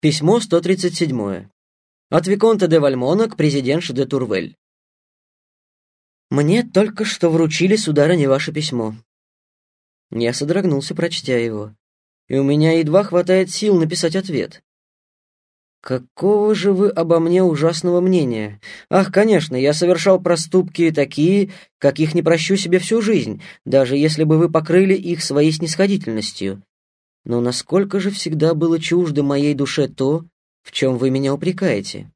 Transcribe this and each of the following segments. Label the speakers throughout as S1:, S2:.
S1: Письмо 137. От Виконта де Вальмона к президентше де Турвель. «Мне только что вручили, сударыня, ваше письмо». Я содрогнулся, прочтя его, и у меня едва хватает сил написать ответ. «Какого же вы обо мне ужасного мнения? Ах, конечно, я совершал проступки такие, каких не прощу себе всю жизнь, даже если бы вы покрыли их своей снисходительностью. Но насколько же всегда было чуждо моей душе то, в чем вы меня упрекаете?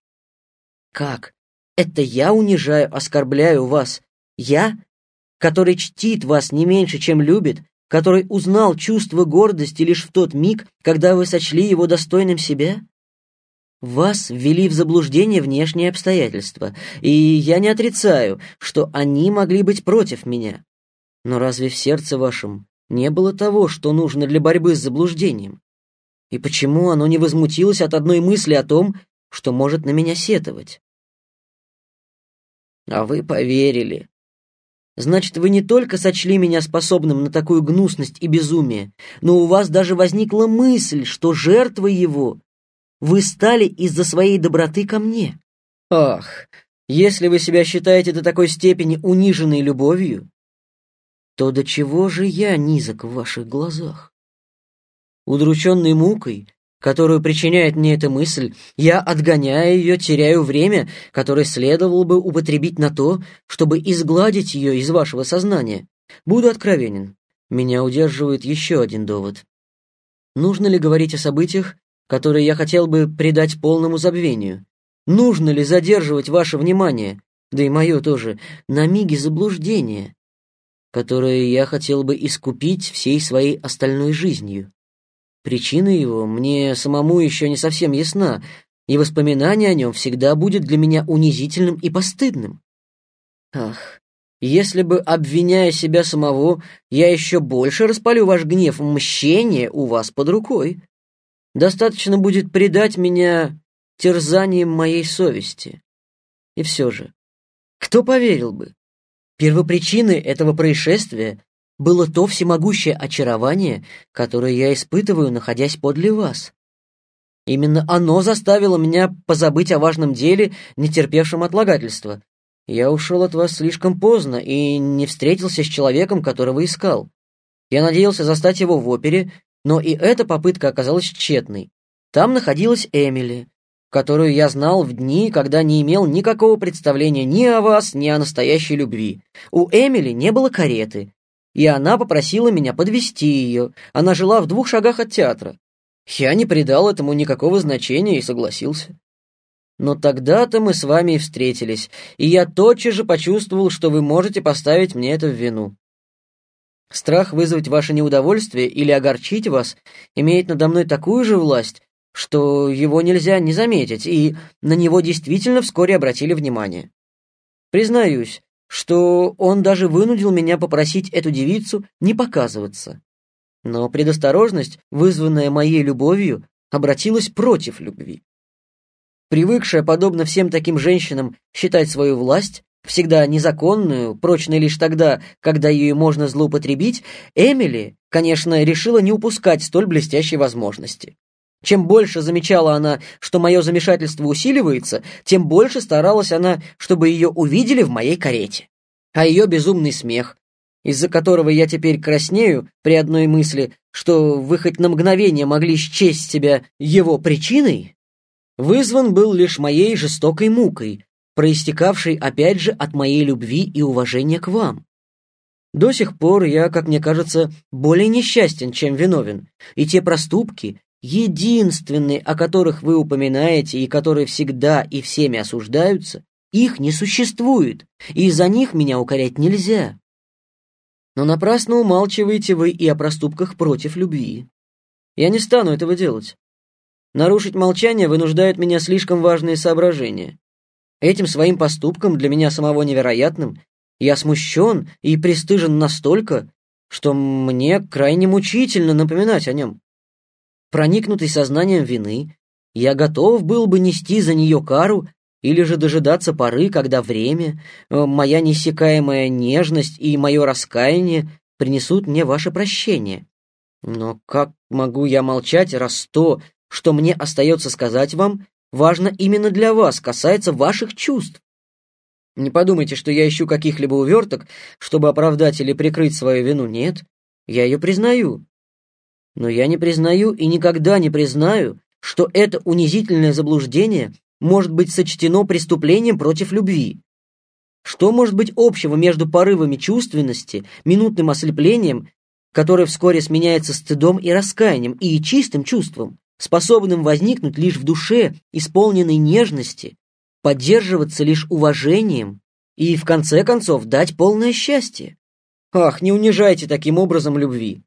S1: Как? Это я унижаю, оскорбляю вас? Я, который чтит вас не меньше, чем любит, который узнал чувство гордости лишь в тот миг, когда вы сочли его достойным себя? Вас ввели в заблуждение внешние обстоятельства, и я не отрицаю, что они могли быть против меня. Но разве в сердце вашем не было того, что нужно для борьбы с заблуждением? И почему оно не возмутилось от одной мысли о том, что может на меня сетовать? А вы поверили. Значит, вы не только сочли меня способным на такую гнусность и безумие, но у вас даже возникла мысль, что жертвой его вы стали из-за своей доброты ко мне. Ах, если вы себя считаете до такой степени униженной любовью, то до чего же я низок в ваших глазах? Удрученный мукой, которую причиняет мне эта мысль, я, отгоняя ее, теряю время, которое следовало бы употребить на то, чтобы изгладить ее из вашего сознания. Буду откровенен. Меня удерживает еще один довод. Нужно ли говорить о событиях, которые я хотел бы придать полному забвению? Нужно ли задерживать ваше внимание, да и мое тоже, на миге заблуждения, которое я хотел бы искупить всей своей остальной жизнью. Причина его мне самому еще не совсем ясна, и воспоминание о нем всегда будет для меня унизительным и постыдным. Ах, если бы, обвиняя себя самого, я еще больше распалю ваш гнев, мщение у вас под рукой. Достаточно будет предать меня терзанием моей совести. И все же, кто поверил бы, Первопричиной этого происшествия было то всемогущее очарование, которое я испытываю, находясь подле вас. Именно оно заставило меня позабыть о важном деле, не терпевшем отлагательства. Я ушел от вас слишком поздно и не встретился с человеком, которого искал. Я надеялся застать его в опере, но и эта попытка оказалась тщетной. Там находилась Эмили, которую я знал в дни, когда не имел никакого представления ни о вас, ни о настоящей любви. У Эмили не было кареты, и она попросила меня подвести ее. Она жила в двух шагах от театра. Я не придал этому никакого значения и согласился. Но тогда-то мы с вами и встретились, и я тотчас же почувствовал, что вы можете поставить мне это в вину. Страх вызвать ваше неудовольствие или огорчить вас имеет надо мной такую же власть, что его нельзя не заметить, и на него действительно вскоре обратили внимание. Признаюсь, что он даже вынудил меня попросить эту девицу не показываться. Но предосторожность, вызванная моей любовью, обратилась против любви. Привыкшая, подобно всем таким женщинам, считать свою власть, всегда незаконную, прочной лишь тогда, когда ее можно злоупотребить, Эмили, конечно, решила не упускать столь блестящей возможности. Чем больше замечала она, что мое замешательство усиливается, тем больше старалась она, чтобы ее увидели в моей карете. А ее безумный смех, из-за которого я теперь краснею при одной мысли, что вы хоть на мгновение могли счесть себя его причиной, вызван был лишь моей жестокой мукой, проистекавшей опять же от моей любви и уважения к вам. До сих пор я, как мне кажется, более несчастен, чем виновен, и те проступки, единственные, о которых вы упоминаете и которые всегда и всеми осуждаются, их не существует, и из-за них меня укорять нельзя. Но напрасно умалчиваете вы и о проступках против любви. Я не стану этого делать. Нарушить молчание вынуждают меня слишком важные соображения. Этим своим поступком, для меня самого невероятным, я смущен и пристыжен настолько, что мне крайне мучительно напоминать о нем. Проникнутый сознанием вины, я готов был бы нести за нее кару или же дожидаться поры, когда время, э, моя неиссякаемая нежность и мое раскаяние принесут мне ваше прощение. Но как могу я молчать, раз то, что мне остается сказать вам, важно именно для вас, касается ваших чувств. Не подумайте, что я ищу каких-либо уверток, чтобы оправдать или прикрыть свою вину. Нет, я ее признаю. Но я не признаю и никогда не признаю, что это унизительное заблуждение может быть сочтено преступлением против любви. Что может быть общего между порывами чувственности, минутным ослеплением, которое вскоре сменяется стыдом и раскаянием, и чистым чувством, способным возникнуть лишь в душе, исполненной нежности, поддерживаться лишь уважением и, в конце концов, дать полное счастье? Ах, не унижайте таким образом любви.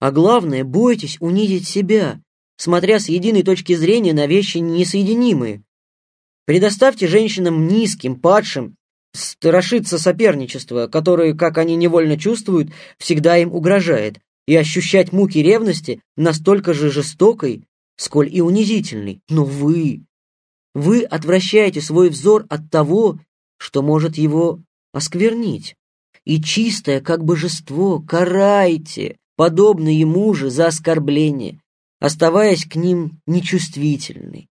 S1: А главное, бойтесь унизить себя, смотря с единой точки зрения на вещи несоединимые. Предоставьте женщинам низким, падшим, страшиться соперничества, которое, как они невольно чувствуют, всегда им угрожает, и ощущать муки ревности настолько же жестокой, сколь и унизительной. Но вы, вы отвращаете свой взор от того, что может его осквернить. И чистое, как божество, карайте, подобно ему же за оскорбление, оставаясь к ним нечувствительной.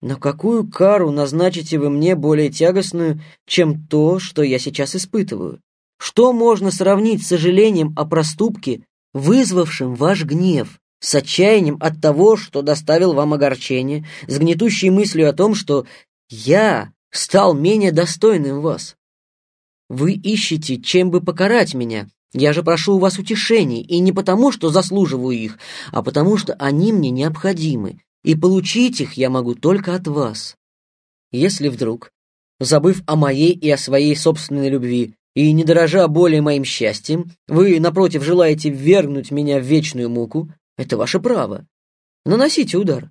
S1: Но какую кару назначите вы мне более тягостную, чем то, что я сейчас испытываю? Что можно сравнить с сожалением о проступке, вызвавшем ваш гнев, с отчаянием от того, что доставил вам огорчение, с гнетущей мыслью о том, что я стал менее достойным вас? Вы ищете, чем бы покарать меня, я же прошу у вас утешений, и не потому, что заслуживаю их, а потому, что они мне необходимы, и получить их я могу только от вас. Если вдруг, забыв о моей и о своей собственной любви, и не дорожа более моим счастьем, вы, напротив, желаете ввергнуть меня в вечную муку, это ваше право. Наносите удар.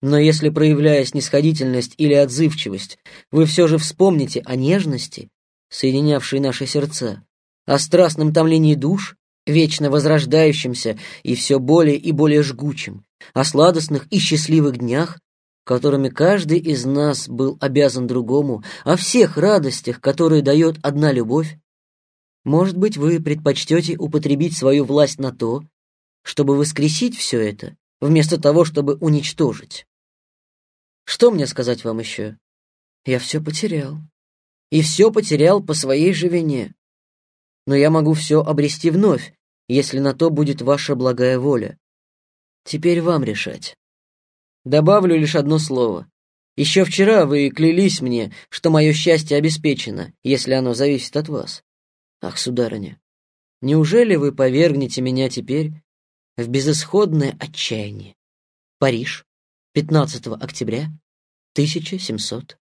S1: Но если, проявляя снисходительность или отзывчивость, вы все же вспомните о нежности, соединявшей наши сердца, о страстном томлении душ, вечно возрождающемся и все более и более жгучим, о сладостных и счастливых днях, которыми каждый из нас был обязан другому, о всех радостях, которые дает одна любовь, может быть, вы предпочтете употребить свою власть на то, чтобы воскресить все это, вместо того, чтобы уничтожить. Что мне сказать вам еще? Я все потерял. И все потерял по своей же вине но я могу все обрести вновь, если на то будет ваша благая воля. Теперь вам решать. Добавлю лишь одно слово. Еще вчера вы клялись мне, что мое счастье обеспечено, если оно зависит от вас. Ах, сударыня, неужели вы повергнете меня теперь в безысходное отчаяние? Париж, 15 октября 1700